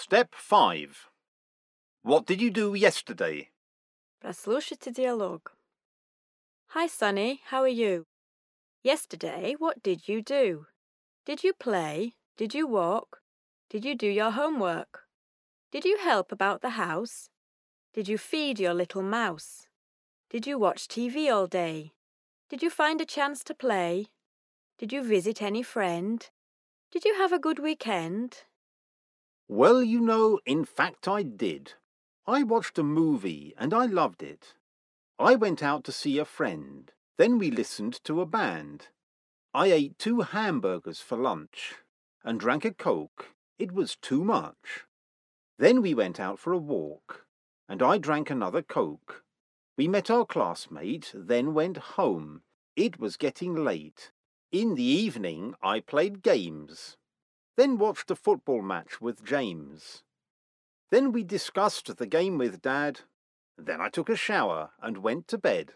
Step 5. What did you do yesterday? Прослушайте диалог. Hi, Sonny. How are you? Yesterday, what did you do? Did you play? Did you walk? Did you do your homework? Did you help about the house? Did you feed your little mouse? Did you watch TV all day? Did you find a chance to play? Did you visit any friend? Did you have a good weekend? Well, you know, in fact, I did. I watched a movie and I loved it. I went out to see a friend. Then we listened to a band. I ate two hamburgers for lunch and drank a Coke. It was too much. Then we went out for a walk and I drank another Coke. We met our classmate, then went home. It was getting late. In the evening, I played games. Then watched a football match with James. Then we discussed the game with Dad. Then I took a shower and went to bed.